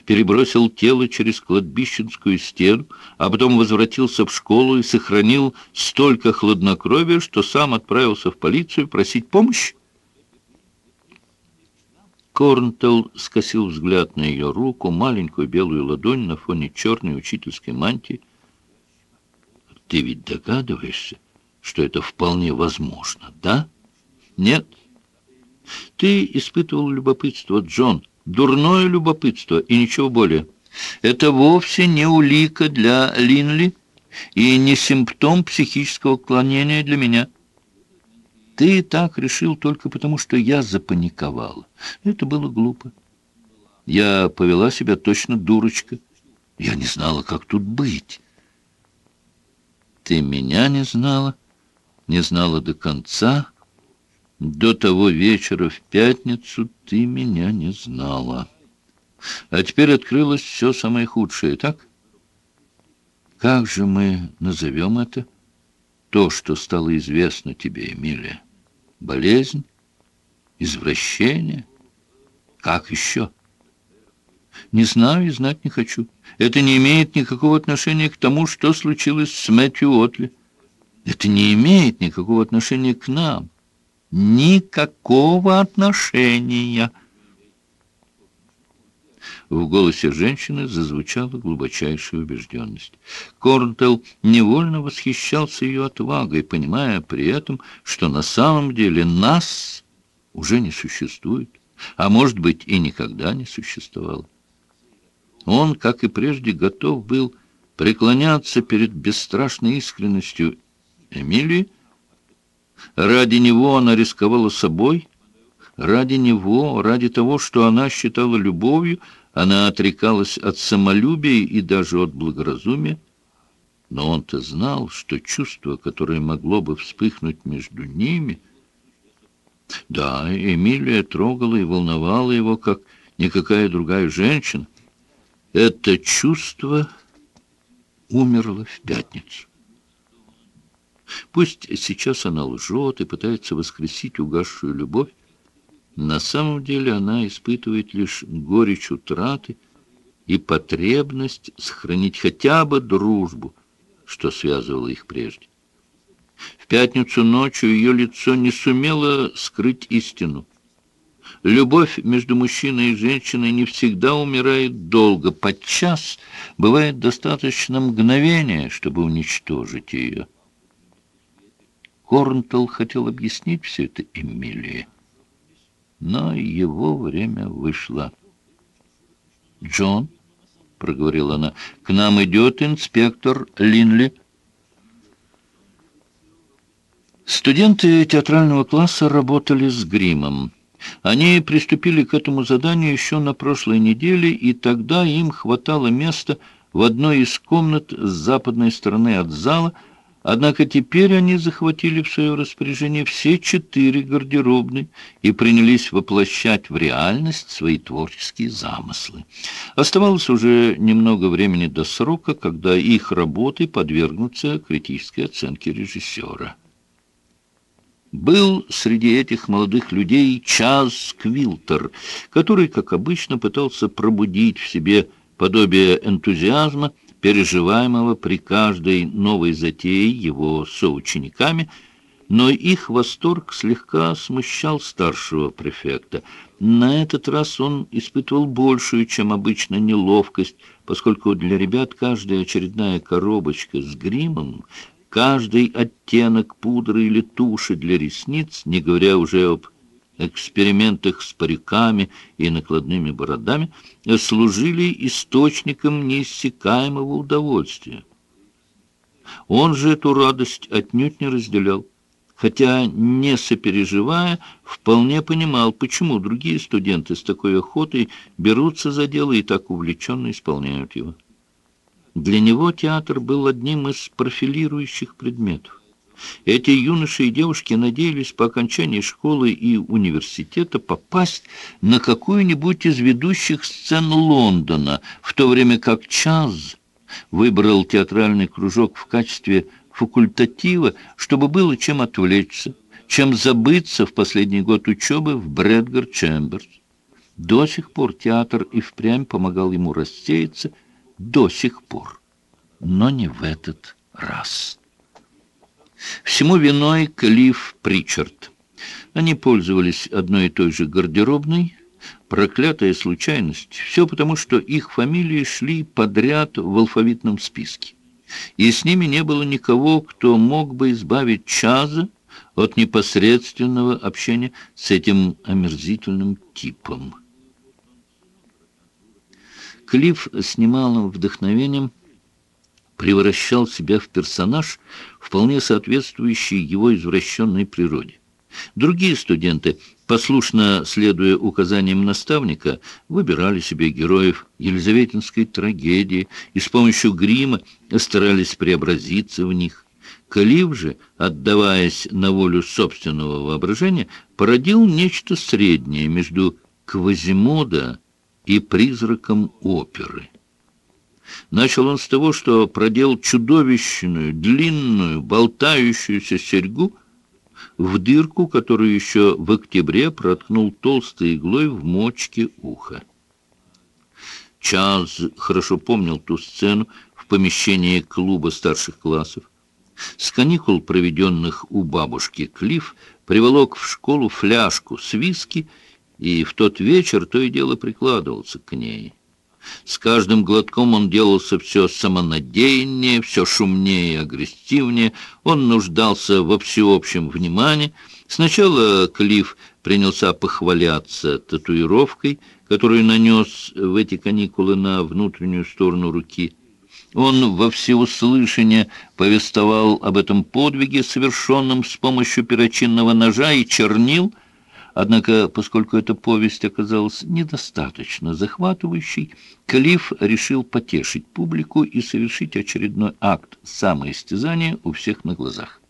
перебросил тело через кладбищенскую стену, а потом возвратился в школу и сохранил столько хладнокровия, что сам отправился в полицию просить помощи? Корнтелл скосил взгляд на ее руку, маленькую белую ладонь на фоне черной учительской мантии. «Ты ведь догадываешься, что это вполне возможно, да? Нет? Ты испытывал любопытство, Джон, дурное любопытство и ничего более. Это вовсе не улика для Линли и не симптом психического отклонения для меня». Ты так решил только потому, что я запаниковала. Это было глупо. Я повела себя точно дурочка. Я не знала, как тут быть. Ты меня не знала, не знала до конца. До того вечера в пятницу ты меня не знала. А теперь открылось все самое худшее, так? Как же мы назовем это? То, что стало известно тебе, Эмилия. Болезнь? Извращение? Как еще? Не знаю и знать не хочу. Это не имеет никакого отношения к тому, что случилось с Мэтью Отли. Это не имеет никакого отношения к нам. Никакого отношения. В голосе женщины зазвучала глубочайшая убежденность. Корнтелл невольно восхищался ее отвагой, понимая при этом, что на самом деле нас уже не существует, а может быть и никогда не существовало. Он, как и прежде, готов был преклоняться перед бесстрашной искренностью Эмилии. Ради него она рисковала собой, ради него, ради того, что она считала любовью, она отрекалась от самолюбия и даже от благоразумия. Но он-то знал, что чувство, которое могло бы вспыхнуть между ними... Да, Эмилия трогала и волновала его, как никакая другая женщина. Это чувство умерло в пятницу. Пусть сейчас она лжет и пытается воскресить угасшую любовь, на самом деле она испытывает лишь горечь утраты и потребность сохранить хотя бы дружбу, что связывало их прежде. В пятницу ночью ее лицо не сумело скрыть истину. Любовь между мужчиной и женщиной не всегда умирает долго. Подчас бывает достаточно мгновения, чтобы уничтожить ее. Корнтелл хотел объяснить все это Эмилии, но его время вышло. «Джон», — проговорила она, — «к нам идет инспектор Линли». Студенты театрального класса работали с гримом. Они приступили к этому заданию еще на прошлой неделе, и тогда им хватало места в одной из комнат с западной стороны от зала, однако теперь они захватили в свое распоряжение все четыре гардеробные и принялись воплощать в реальность свои творческие замыслы. Оставалось уже немного времени до срока, когда их работы подвергнутся критической оценке режиссера. Был среди этих молодых людей Чаз Квилтер, который, как обычно, пытался пробудить в себе подобие энтузиазма, переживаемого при каждой новой затее его соучениками, но их восторг слегка смущал старшего префекта. На этот раз он испытывал большую, чем обычно, неловкость, поскольку для ребят каждая очередная коробочка с гримом каждый оттенок пудры или туши для ресниц, не говоря уже об экспериментах с париками и накладными бородами, служили источником неиссякаемого удовольствия. Он же эту радость отнюдь не разделял, хотя, не сопереживая, вполне понимал, почему другие студенты с такой охотой берутся за дело и так увлеченно исполняют его. Для него театр был одним из профилирующих предметов. Эти юноши и девушки надеялись по окончании школы и университета попасть на какую-нибудь из ведущих сцен Лондона, в то время как Чаз выбрал театральный кружок в качестве факультатива, чтобы было чем отвлечься, чем забыться в последний год учебы в Брэдгар Чемберс. До сих пор театр и впрямь помогал ему рассеяться – до сих пор, но не в этот раз. Всему виной Клифф Причард. Они пользовались одной и той же гардеробной, проклятая случайность. Все потому, что их фамилии шли подряд в алфавитном списке. И с ними не было никого, кто мог бы избавить Чаза от непосредственного общения с этим омерзительным типом. Клифф с немалым вдохновением превращал себя в персонаж, вполне соответствующий его извращенной природе. Другие студенты, послушно следуя указаниям наставника, выбирали себе героев елизаветинской трагедии и с помощью грима старались преобразиться в них. Калив же, отдаваясь на волю собственного воображения, породил нечто среднее между Квазимода и призраком оперы. Начал он с того, что проделал чудовищную, длинную, болтающуюся серьгу в дырку, которую еще в октябре проткнул толстой иглой в мочке уха. Чарльз хорошо помнил ту сцену в помещении клуба старших классов. С каникул, проведенных у бабушки Клифф, приволок в школу фляжку с виски и в тот вечер то и дело прикладывался к ней. С каждым глотком он делался все самонадеяннее, все шумнее и агрессивнее. Он нуждался во всеобщем внимании. Сначала Клифф принялся похваляться татуировкой, которую нанес в эти каникулы на внутреннюю сторону руки. Он во всеуслышание повествовал об этом подвиге, совершенном с помощью перочинного ножа и чернил, Однако, поскольку эта повесть оказалась недостаточно захватывающей, Клифф решил потешить публику и совершить очередной акт самоистязания у всех на глазах.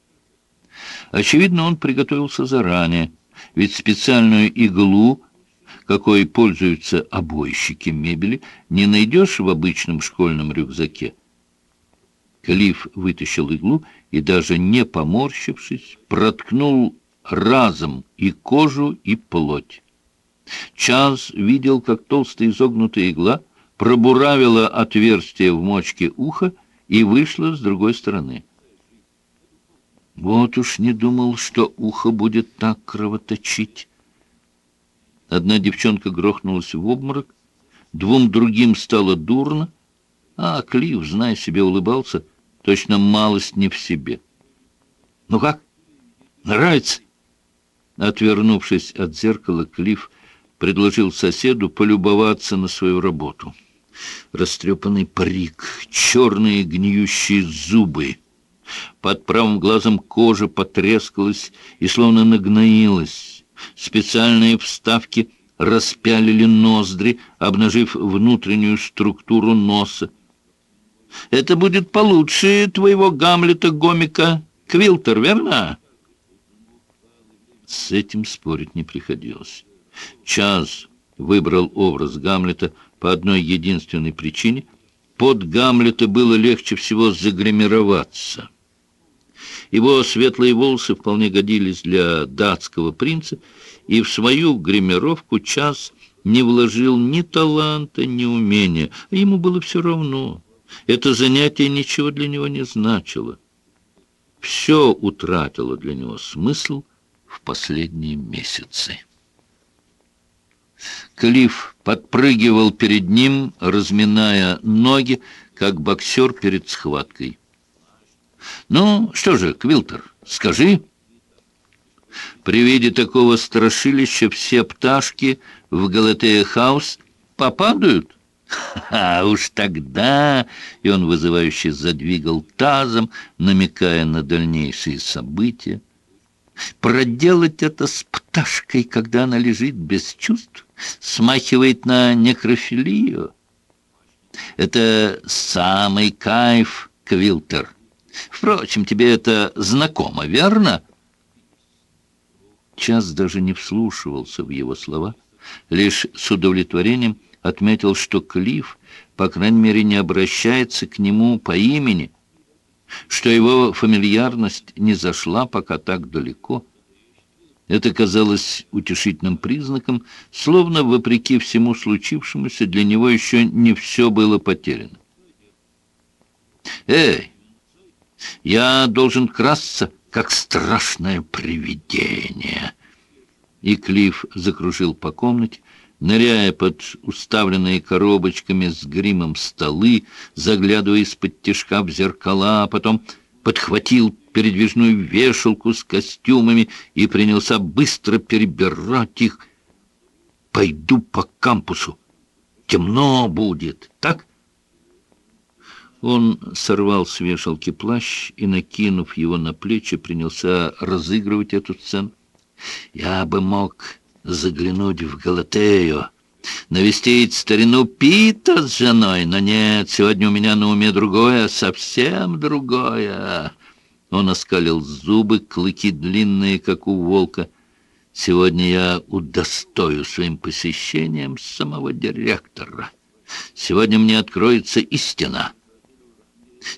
Очевидно, он приготовился заранее, ведь специальную иглу, какой пользуются обойщики мебели, не найдешь в обычном школьном рюкзаке. Клифф вытащил иглу и, даже не поморщившись, проткнул разом и кожу, и плоть. Чарльз видел, как толстая изогнутая игла пробуравила отверстие в мочке уха и вышла с другой стороны. Вот уж не думал, что ухо будет так кровоточить. Одна девчонка грохнулась в обморок, двум другим стало дурно, а Клифф, зная себе, улыбался, точно малость не в себе. «Ну как? Нравится?» Отвернувшись от зеркала, Клифф предложил соседу полюбоваться на свою работу. Растрепанный парик, черные гниющие зубы. Под правым глазом кожа потрескалась и словно нагноилась. Специальные вставки распялили ноздри, обнажив внутреннюю структуру носа. «Это будет получше твоего Гамлета-гомика, Квилтер, верно?» С этим спорить не приходилось. Час выбрал образ Гамлета по одной единственной причине. Под Гамлета было легче всего загримироваться. Его светлые волосы вполне годились для датского принца, и в свою гримировку Час не вложил ни таланта, ни умения. Ему было все равно. Это занятие ничего для него не значило. Все утратило для него смысл — в последние месяцы. Клифф подпрыгивал перед ним, разминая ноги, как боксер перед схваткой. «Ну, что же, Квилтер, скажи...» При виде такого страшилища все пташки в Галатея-хаус попадают? А уж тогда... И он вызывающе задвигал тазом, намекая на дальнейшие события. Проделать это с пташкой, когда она лежит без чувств, смахивает на некрофилию. Это самый кайф, Квилтер. Впрочем, тебе это знакомо, верно? Час даже не вслушивался в его слова, лишь с удовлетворением отметил, что Клифф, по крайней мере, не обращается к нему по имени, что его фамильярность не зашла пока так далеко. Это казалось утешительным признаком, словно, вопреки всему случившемуся, для него еще не все было потеряно. «Эй, я должен красться, как страшное привидение!» И Клифф закружил по комнате, ныряя под уставленные коробочками с гримом столы, заглядывая из-под тишка в зеркала, а потом подхватил передвижную вешалку с костюмами и принялся быстро перебирать их. «Пойду по кампусу. Темно будет, так?» Он сорвал с вешалки плащ и, накинув его на плечи, принялся разыгрывать эту сцену. «Я бы мог заглянуть в Галатею, навестить старину Пита с женой, но нет, сегодня у меня на уме другое, совсем другое». Он оскалил зубы, клыки длинные, как у волка. Сегодня я удостою своим посещением самого директора. Сегодня мне откроется истина.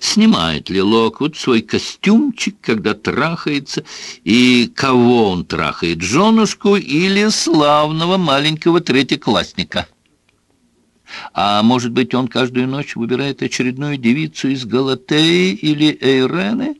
Снимает ли Локвуд свой костюмчик, когда трахается, и кого он трахает, женушку или славного маленького третьеклассника? А может быть, он каждую ночь выбирает очередную девицу из Галатеи или Эйрены?